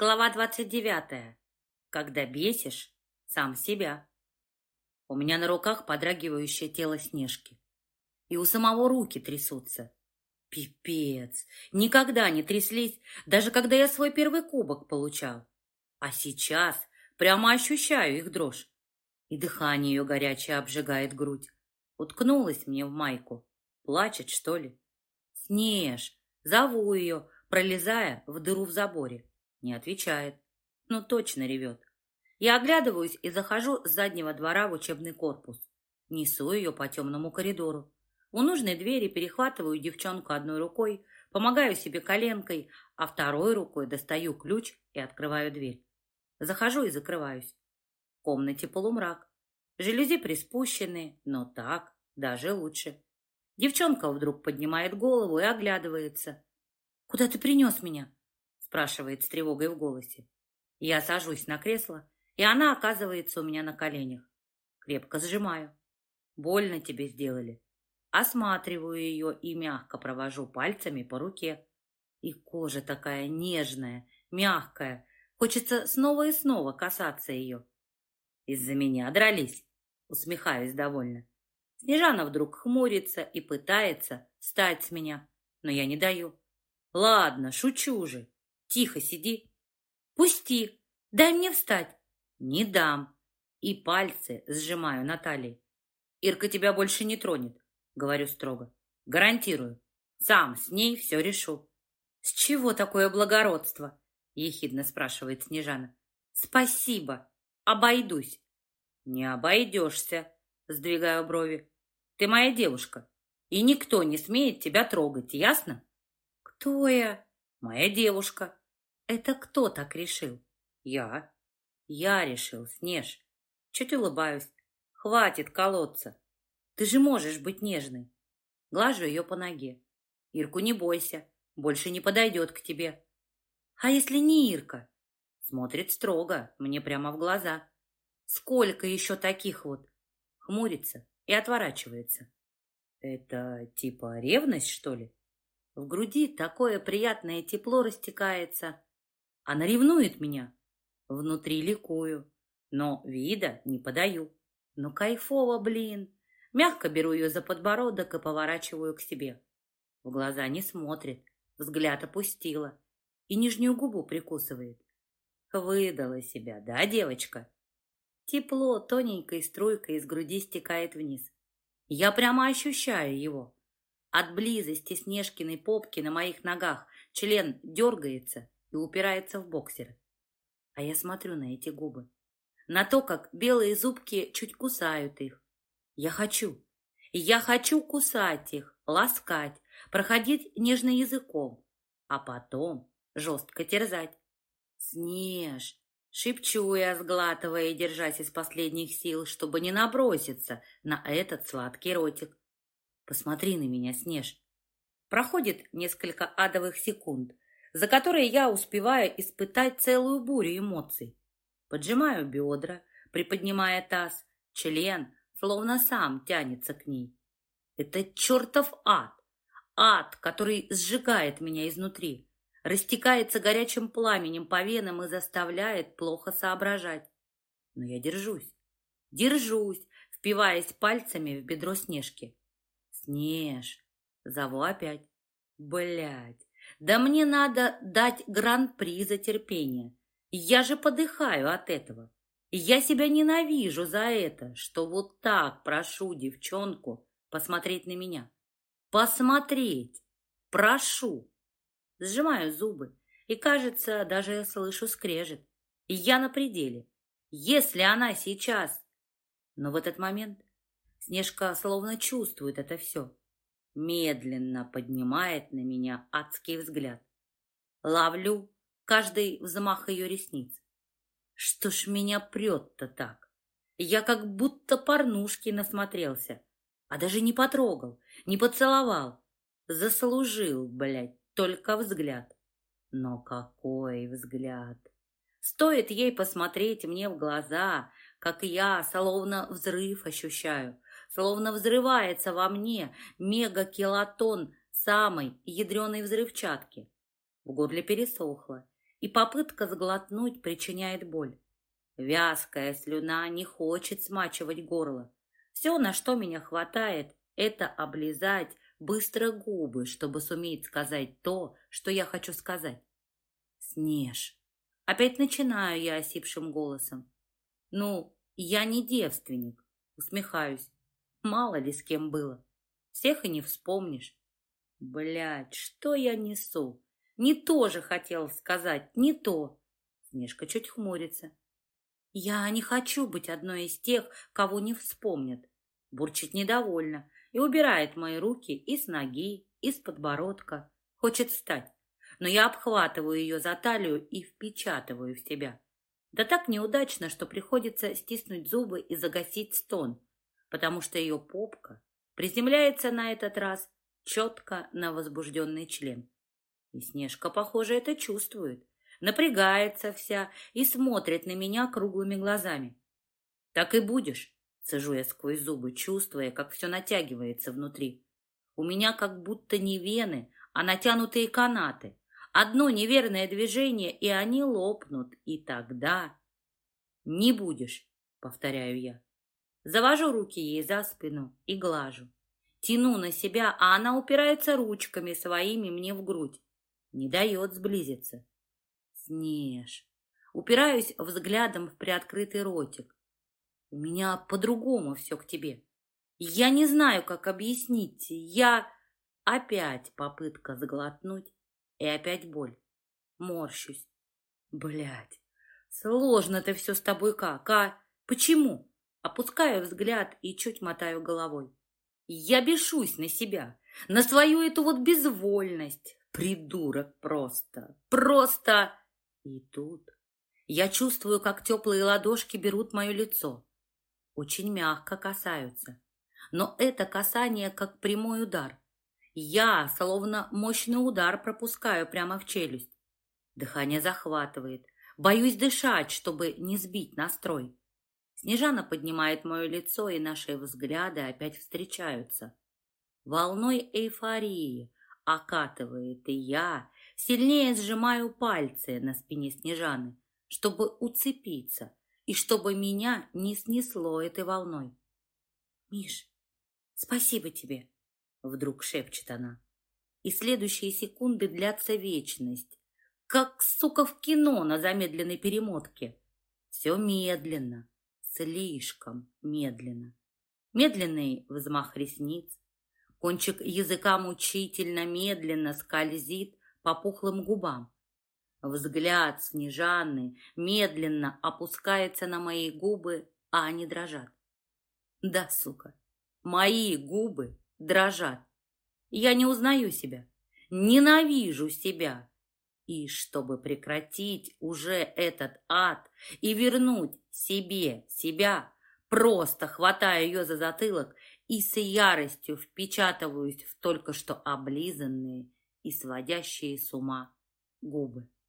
Глава двадцать девятая. Когда бесишь сам себя. У меня на руках подрагивающее тело Снежки. И у самого руки трясутся. Пипец! Никогда не тряслись, даже когда я свой первый кубок получал. А сейчас прямо ощущаю их дрожь. И дыхание ее горячее обжигает грудь. Уткнулась мне в майку. Плачет, что ли? Снеж! Зову ее, пролезая в дыру в заборе. Не отвечает. Ну, точно ревет. Я оглядываюсь и захожу с заднего двора в учебный корпус. Несу ее по темному коридору. У нужной двери перехватываю девчонку одной рукой, помогаю себе коленкой, а второй рукой достаю ключ и открываю дверь. Захожу и закрываюсь. В комнате полумрак. Жалюзи приспущены, но так даже лучше. Девчонка вдруг поднимает голову и оглядывается. «Куда ты принес меня?» Спрашивает с тревогой в голосе. Я сажусь на кресло, и она оказывается у меня на коленях. Крепко сжимаю. Больно тебе сделали. Осматриваю ее и мягко провожу пальцами по руке. И кожа такая нежная, мягкая. Хочется снова и снова касаться ее. Из-за меня дрались. Усмехаюсь довольно. Снежана вдруг хмурится и пытается встать с меня, но я не даю. Ладно, шучу же. Тихо сиди. Пусти. Дай мне встать. Не дам. И пальцы сжимаю на талии. Ирка тебя больше не тронет, говорю строго. Гарантирую. Сам с ней все решу. С чего такое благородство? Ехидно спрашивает Снежана. Спасибо. Обойдусь. Не обойдешься, сдвигаю брови. Ты моя девушка, и никто не смеет тебя трогать, ясно? Кто я? Моя девушка. Это кто так решил? Я. Я решил, Снеж. Чуть улыбаюсь. Хватит колоться. Ты же можешь быть нежной. Глажу ее по ноге. Ирку не бойся. Больше не подойдет к тебе. А если не Ирка? Смотрит строго, мне прямо в глаза. Сколько еще таких вот? Хмурится и отворачивается. Это типа ревность, что ли? В груди такое приятное тепло растекается. Она ревнует меня. Внутри ликую, но вида не подаю. Ну, кайфово, блин. Мягко беру ее за подбородок и поворачиваю к себе. В глаза не смотрит, взгляд опустила и нижнюю губу прикусывает. Выдала себя, да, девочка? Тепло тоненькой струйкой из груди стекает вниз. Я прямо ощущаю его. От близости Снежкиной попки на моих ногах член дергается и упирается в боксер. А я смотрю на эти губы, на то, как белые зубки чуть кусают их. Я хочу, я хочу кусать их, ласкать, проходить нежно языком, а потом жестко терзать. Снеж, шепчу я, сглатывая держась из последних сил, чтобы не наброситься на этот сладкий ротик. Посмотри на меня, Снеж. Проходит несколько адовых секунд, за которые я успеваю испытать целую бурю эмоций. Поджимаю бедра, приподнимая таз, член словно сам тянется к ней. Это чертов ад, ад, который сжигает меня изнутри, растекается горячим пламенем по венам и заставляет плохо соображать. Но я держусь, держусь, впиваясь пальцами в бедро Снежки. Снеж, зову опять. Блять, да мне надо дать гран-при за терпение. Я же подыхаю от этого. Я себя ненавижу за это, что вот так прошу девчонку посмотреть на меня. Посмотреть. Прошу. Сжимаю зубы, и, кажется, даже слышу скрежет. Я на пределе. Если она сейчас... Но в этот момент Снежка словно чувствует это все. Медленно поднимает на меня адский взгляд. Ловлю каждый взмах ее ресниц. Что ж меня прет-то так? Я как будто порнушки насмотрелся, а даже не потрогал, не поцеловал. Заслужил, блядь, только взгляд. Но какой взгляд! Стоит ей посмотреть мне в глаза, как я словно взрыв ощущаю, словно взрывается во мне мегакилотон самой ядреной взрывчатки. В горле пересохло, и попытка сглотнуть причиняет боль. Вязкая слюна не хочет смачивать горло. Все, на что меня хватает, это облизать быстро губы, чтобы суметь сказать то, что я хочу сказать. Снеж. Опять начинаю я осипшим голосом. Ну, я не девственник. Усмехаюсь. Мало ли с кем было. Всех и не вспомнишь. Блядь, что я несу? Не то же хотел сказать, не то. Снежка чуть хмурится. Я не хочу быть одной из тех, кого не вспомнят. Бурчит недовольно и убирает мои руки и с ноги, и с подбородка. Хочет встать, но я обхватываю ее за талию и впечатываю в себя. Да так неудачно, что приходится стиснуть зубы и загасить стон, потому что ее попка приземляется на этот раз четко на возбужденный член. И Снежка, похоже, это чувствует, напрягается вся и смотрит на меня круглыми глазами. «Так и будешь», — цежу я сквозь зубы, чувствуя, как все натягивается внутри. У меня как будто не вены, а натянутые канаты. Одно неверное движение, и они лопнут, и тогда... «Не будешь», — повторяю я. Завожу руки ей за спину и глажу. Тяну на себя, а она упирается ручками своими мне в грудь. Не дает сблизиться. Снеж. Упираюсь взглядом в приоткрытый ротик. У меня по-другому все к тебе. Я не знаю, как объяснить. Я... Опять попытка заглотнуть, и опять боль. Морщусь. Блядь, сложно-то все с тобой как, а? Почему? Опускаю взгляд и чуть мотаю головой. Я бешусь на себя, на свою эту вот безвольность. Придурок просто, просто. И тут я чувствую, как теплые ладошки берут мое лицо. Очень мягко касаются. Но это касание как прямой удар. Я, словно мощный удар, пропускаю прямо в челюсть. Дыхание захватывает. Боюсь дышать, чтобы не сбить настрой. Снежана поднимает мое лицо, и наши взгляды опять встречаются. Волной эйфории окатывает, и я сильнее сжимаю пальцы на спине Снежаны, чтобы уцепиться, и чтобы меня не снесло этой волной. «Миш, спасибо тебе!» — вдруг шепчет она. И следующие секунды длятся вечность, как, сука, в кино на замедленной перемотке. Все медленно, слишком медленно. Медленный взмах ресниц, кончик языка мучительно медленно скользит по пухлым губам. Взгляд Снежаны медленно опускается на мои губы, а они дрожат. Да, сука, мои губы дрожат. Я не узнаю себя, ненавижу себя, и чтобы прекратить уже этот ад и вернуть себе себя, просто хватаю ее за затылок и с яростью впечатываюсь в только что облизанные и сводящие с ума губы.